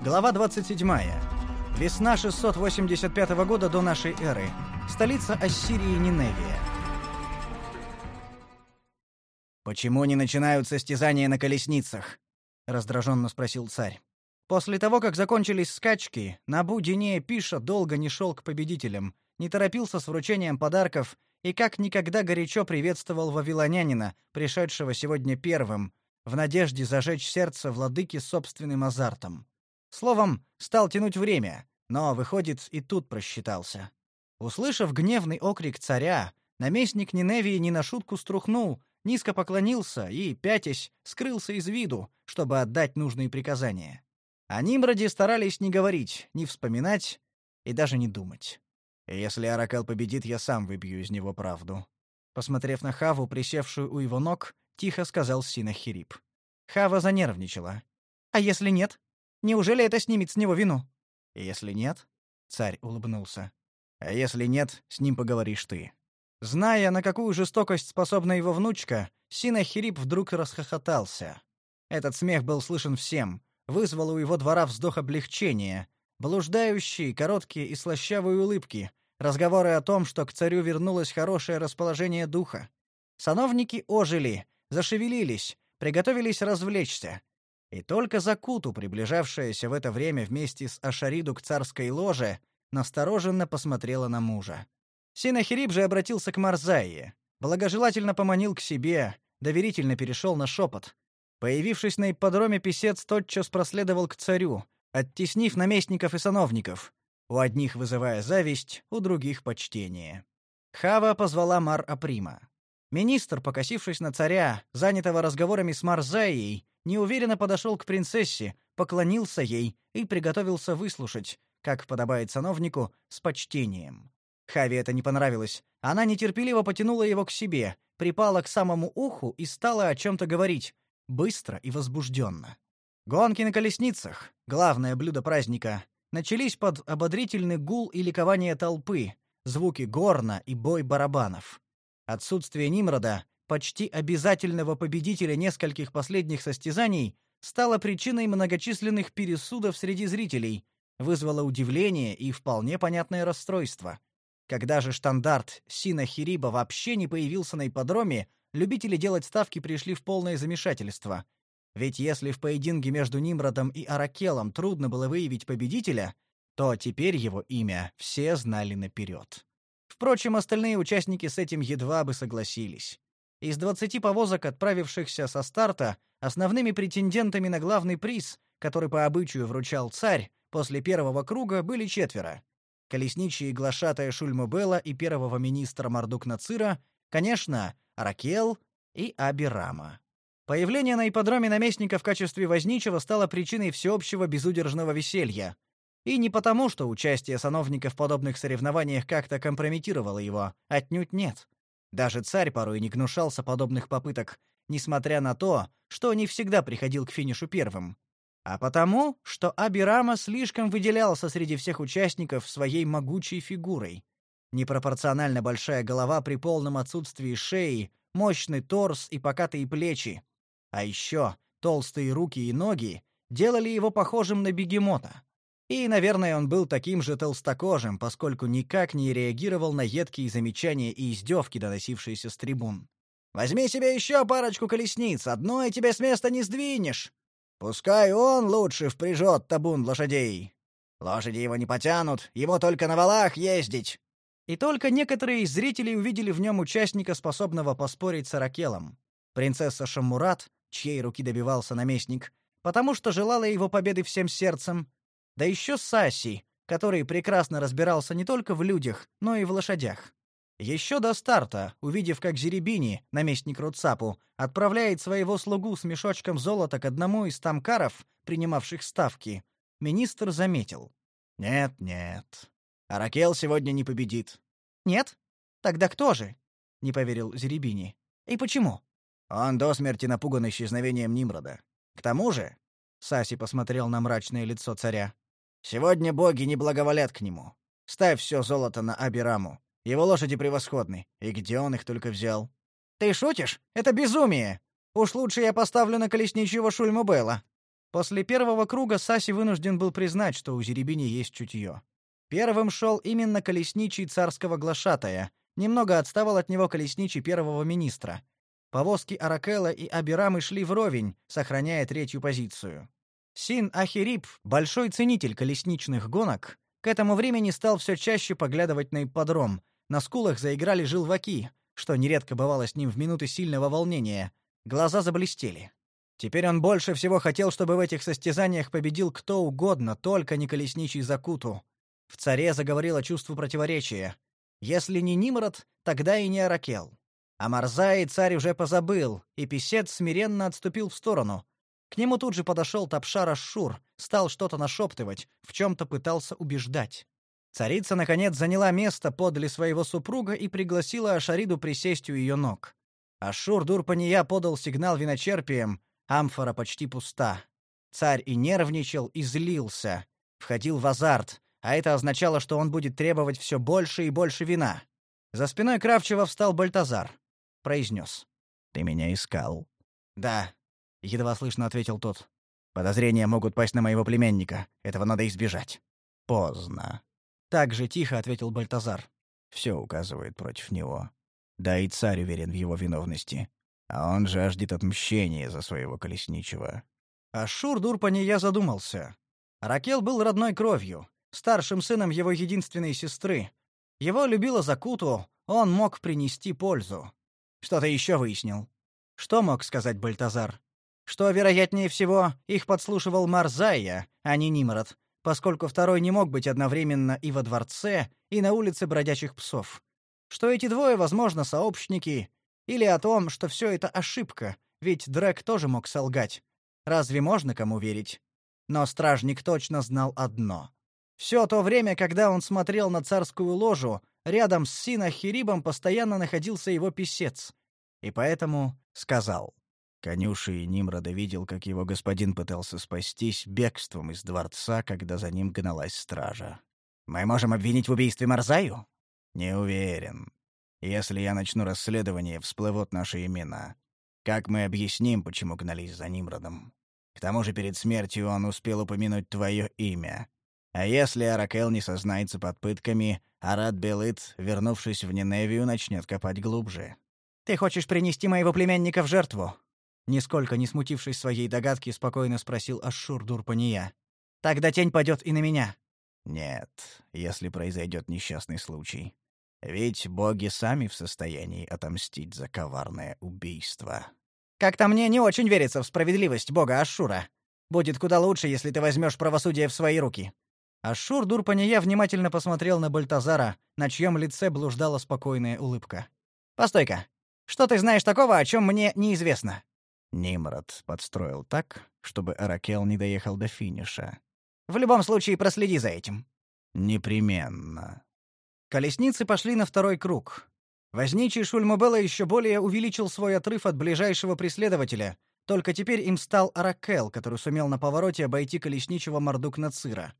Глава 27. Весна 685 года до нашей эры. Столица Ассирии Ниневия. Почему не начинают состязания на колесницах? раздраженно спросил царь. После того, как закончились скачки, Набу Дине Пиша долго не шел к победителям, не торопился с вручением подарков и как никогда горячо приветствовал вавилонянина, пришедшего сегодня первым, в надежде зажечь сердце владыки собственным азартом. Словом, стал тянуть время, но, выходит, и тут просчитался. Услышав гневный окрик царя, наместник Ниневии не на шутку струхнул, низко поклонился и, пятясь, скрылся из виду, чтобы отдать нужные приказания. О Нимроде старались не говорить, не вспоминать и даже не думать. Если Аракел победит, я сам выбью из него правду. Посмотрев на Хаву, присевшую у его ног, тихо сказал Синахирип. Хава занервничала. А если нет? Неужели это снимет с него вину? Если нет, царь улыбнулся. А если нет, с ним поговоришь ты. Зная, на какую жестокость способна его внучка, Синахирип вдруг расхохотался. Этот смех был слышен всем, вызвало у его двора вздох облегчения, блуждающие, короткие и слащавые улыбки, разговоры о том, что к царю вернулось хорошее расположение духа. Сановники ожили, зашевелились, приготовились развлечься. И только Закуту, приближавшаяся в это время вместе с Ашариду к царской ложе, настороженно посмотрела на мужа. Синахириб же обратился к Марзаие, благожелательно поманил к себе, доверительно перешел на шепот. Появившись на ипподроме, писец тотчас проследовал к царю, оттеснив наместников и сановников, у одних вызывая зависть, у других почтение. Хава позвала Мар Априма. Министр, покосившись на царя, занятого разговорами с Марзаей, неуверенно подошел к принцессе, поклонился ей и приготовился выслушать, как подобает сановнику, с почтением. Хаве это не понравилось. Она нетерпеливо потянула его к себе, припала к самому уху и стала о чем то говорить, быстро и возбужденно. Гонки на колесницах, главное блюдо праздника, начались под ободрительный гул и ликование толпы, звуки горна и бой барабанов. Отсутствие Нимрода, почти обязательного победителя нескольких последних состязаний, стало причиной многочисленных пересудов среди зрителей, вызвало удивление и вполне понятное расстройство. Когда же штандарт Сина Хириба вообще не появился на ипподроме, любители делать ставки пришли в полное замешательство. Ведь если в поединке между Нимродом и Аракелом трудно было выявить победителя, то теперь его имя все знали наперед. Впрочем, остальные участники с этим едва бы согласились. Из 20 повозок, отправившихся со старта, основными претендентами на главный приз, который по обычаю вручал царь, после первого круга были четверо. Колесничие глашатая Шульмубела и первого министра Мардук Нацира, конечно, Ракел и Абирама. Появление на ипподроме наместника в качестве возничего стало причиной всеобщего безудержного веселья. И не потому, что участие сановника в подобных соревнованиях как-то компрометировало его, отнюдь нет. Даже царь порой не гнушался подобных попыток, несмотря на то, что не всегда приходил к финишу первым. А потому, что Абирама слишком выделялся среди всех участников своей могучей фигурой. Непропорционально большая голова при полном отсутствии шеи, мощный торс и покатые плечи. А еще толстые руки и ноги делали его похожим на бегемота. И, наверное, он был таким же толстокожим, поскольку никак не реагировал на едкие замечания и издевки, доносившиеся с трибун. «Возьми себе еще парочку колесниц, одной тебе с места не сдвинешь. Пускай он лучше впряжет табун лошадей. Лошади его не потянут, ему только на валах ездить. И только некоторые из зрителей увидели в нем участника, способного поспорить с Аракелом. Принцесса Шаммурат, чьей руки добивался наместник, потому что желала его победы всем сердцем, да еще Саси, который прекрасно разбирался не только в людях, но и в лошадях. Еще до старта, увидев, как Зеребини, наместник Руцапу, отправляет своего слугу с мешочком золота к одному из тамкаров, принимавших ставки, министр заметил: "Нет, нет. Аракел сегодня не победит. Нет? Тогда кто же? Не поверил Зеребини. И почему? Он до смерти напуган исчезновением Нимрода. К тому же, Саси посмотрел на мрачное лицо царя. Сегодня боги не благоволят к нему. Ставь все золото на Абираму. Его лошади превосходны. И где он их только взял? Ты шутишь? Это безумие. Уж лучше я поставлю на колесничего Шульмубела. После первого круга Саси вынужден был признать, что у Зеребини есть чутье. Первым шел именно колесничий царского глашатая, немного отставал от него колесничий первого министра. Повозки Аракела и Абирамы шли вровень, сохраняя третью позицию. Син Ахирип, большой ценитель колесничных гонок, к этому времени стал все чаще поглядывать на ипподром. На скулах заиграли желваки, что нередко бывало с ним в минуты сильного волнения. Глаза заблестели. Теперь он больше всего хотел, чтобы в этих состязаниях победил кто угодно, только не колесничий Закуту. В царе заговорило чувство противоречия. Если не Нимрод, тогда и не Аракел. А Марзаи царь уже позабыл, и писец смиренно отступил в сторону. К нему тут же подошел Тапшар Ашшур, стал что-то нашептывать, в чем-то пытался убеждать. Царица, наконец, заняла место подле своего супруга и пригласила Ашариду присесть у ее ног. Ашур Дурпания подал сигнал виночерпием, Амфора почти пуста. Царь и нервничал, и злился. Входил в азарт, а это означало, что он будет требовать все больше и больше вина. За спиной Кравчева встал Бальтазар. Произнес. «Ты меня искал?» «Да», — едва слышно ответил тот. «Подозрения могут пасть на моего племянника. Этого надо избежать». «Поздно». Так же тихо ответил Бальтазар. «Все указывает против него. Да и царь уверен в его виновности. А он жаждет отмщения за своего колесничего. А Шур я задумался. Ракел был родной кровью, старшим сыном его единственной сестры. Его любила Закуту, он мог принести пользу. Что-то еще выяснил. Что мог сказать Бальтазар? Что, вероятнее всего, их подслушивал Марзая, а не Нимрод, поскольку второй не мог быть одновременно и во дворце, и на улице бродячих псов. Что эти двое, возможно, сообщники, или о том, что все это ошибка, ведь Дрэк тоже мог солгать. Разве можно кому верить? Но стражник точно знал одно. Все то время, когда он смотрел на царскую ложу, рядом с Синахирибом постоянно находился его писец. И поэтому сказал. Конюши Нимрода видел, как его господин пытался спастись бегством из дворца, когда за ним гналась стража. «Мы можем обвинить в убийстве Марзаю?» «Не уверен. Если я начну расследование, всплывут наши имена. Как мы объясним, почему гнались за Нимродом? К тому же перед смертью он успел упомянуть твое имя. А если Аракел не сознается под пытками, Арат Белыт, вернувшись в Ниневию, начнет копать глубже. «Ты хочешь принести моего племянника в жертву?» Нисколько не смутившись своей догадки, спокойно спросил Ашшур Дурпания. «Тогда тень падет и на меня». «Нет, если произойдет несчастный случай. Ведь боги сами в состоянии отомстить за коварное убийство. Как-то мне не очень верится в справедливость бога Ашура. Будет куда лучше, если ты возьмешь правосудие в свои руки. Ашур Дурпания внимательно посмотрел на Бальтазара, на чьем лице блуждала спокойная улыбка. Постой-ка. Что ты знаешь такого, о чем мне неизвестно? Нимрод подстроил так, чтобы Аракел не доехал до финиша. В любом случае проследи за этим. Непременно. Колесницы пошли на второй круг. Возничий Шульмабелла еще более увеличил свой отрыв от ближайшего преследователя, только теперь им стал Аракел, который сумел на повороте обойти колесничего Мардук-Нацира.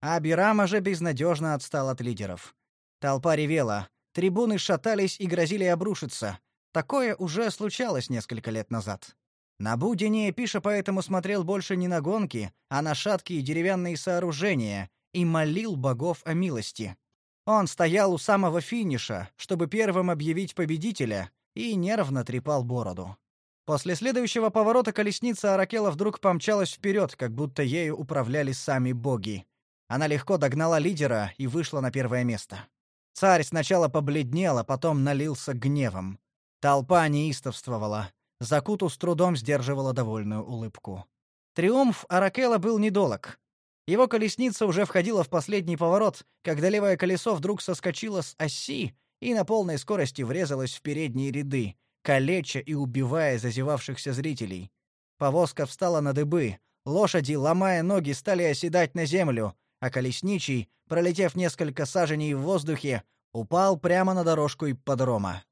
А Бирама же безнадежно отстал от лидеров. Толпа ревела, трибуны шатались и грозили обрушиться. Такое уже случалось несколько лет назад. На Будине Пиша поэтому смотрел больше не на гонки, а на шаткие деревянные сооружения и молил богов о милости. Он стоял у самого финиша, чтобы первым объявить победителя, и нервно трепал бороду. После следующего поворота колесница Аракела вдруг помчалась вперед, как будто ею управляли сами боги. Она легко догнала лидера и вышла на первое место. Царь сначала побледнел, а потом налился гневом. Толпа неистовствовала. Закуту с трудом сдерживала довольную улыбку. Триумф Аракела был недолог. Его колесница уже входила в последний поворот, когда левое колесо вдруг соскочило с оси и на полной скорости врезалось в передние ряды, калеча и убивая зазевавшихся зрителей. Повозка встала на дыбы, лошади, ломая ноги, стали оседать на землю, а колесничий, пролетев несколько саженей в воздухе, упал прямо на дорожку ипподрома.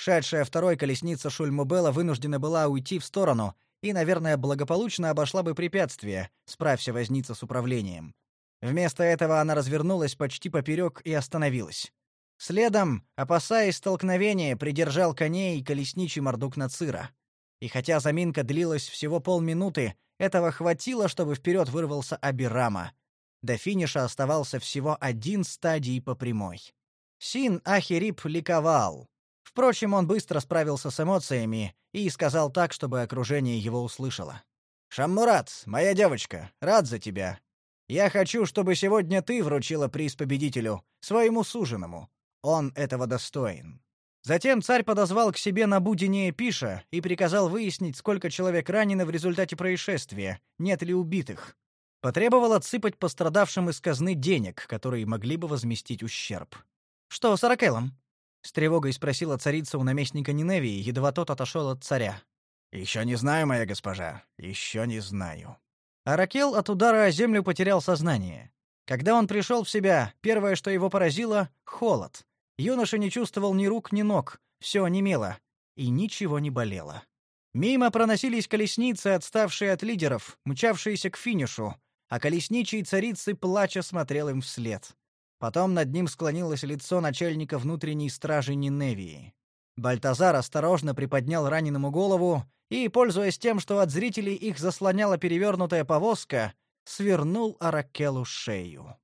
Шедшая второй колесница Шульмубела вынуждена была уйти в сторону — и, наверное, благополучно обошла бы препятствие, справься возница с управлением. Вместо этого она развернулась почти поперек и остановилась. Следом, опасаясь столкновения, придержал коней колесничий мордук Нацира. И хотя заминка длилась всего полминуты, Этого хватило, чтобы вперед вырвался Абирама. До финиша оставался всего один стадий по прямой. Син Ахирип ликовал. Впрочем, он быстро справился с эмоциями и сказал так, чтобы окружение его услышало. «Шаммурат, моя девочка, рад за тебя. Я хочу, чтобы сегодня ты вручила приз победителю, своему суженому. Он этого достоин». Затем царь подозвал к себе Набудинея Пиша и приказал выяснить, сколько человек ранено в результате происшествия, нет ли убитых. Потребовал отсыпать пострадавшим из казны денег, которые могли бы возместить ущерб. «Что с Аракелом?» — с тревогой спросила царица у наместника Ниневии, едва тот отошел от царя. «Еще не знаю, моя госпожа, еще не знаю». Аракел от удара о землю потерял сознание. Когда он пришел в себя, первое, что его поразило — холод. Юноша не чувствовал ни рук, ни ног, все онемело, и ничего не болело. Мимо проносились колесницы, отставшие от лидеров, мчавшиеся к финишу, а колесничий царицы плача смотрел им вслед. Потом над ним склонилось лицо начальника внутренней стражи Ниневии. Бальтазар осторожно приподнял раненому голову и, пользуясь тем, что от зрителей их заслоняла перевернутая повозка, свернул Аракелу шею.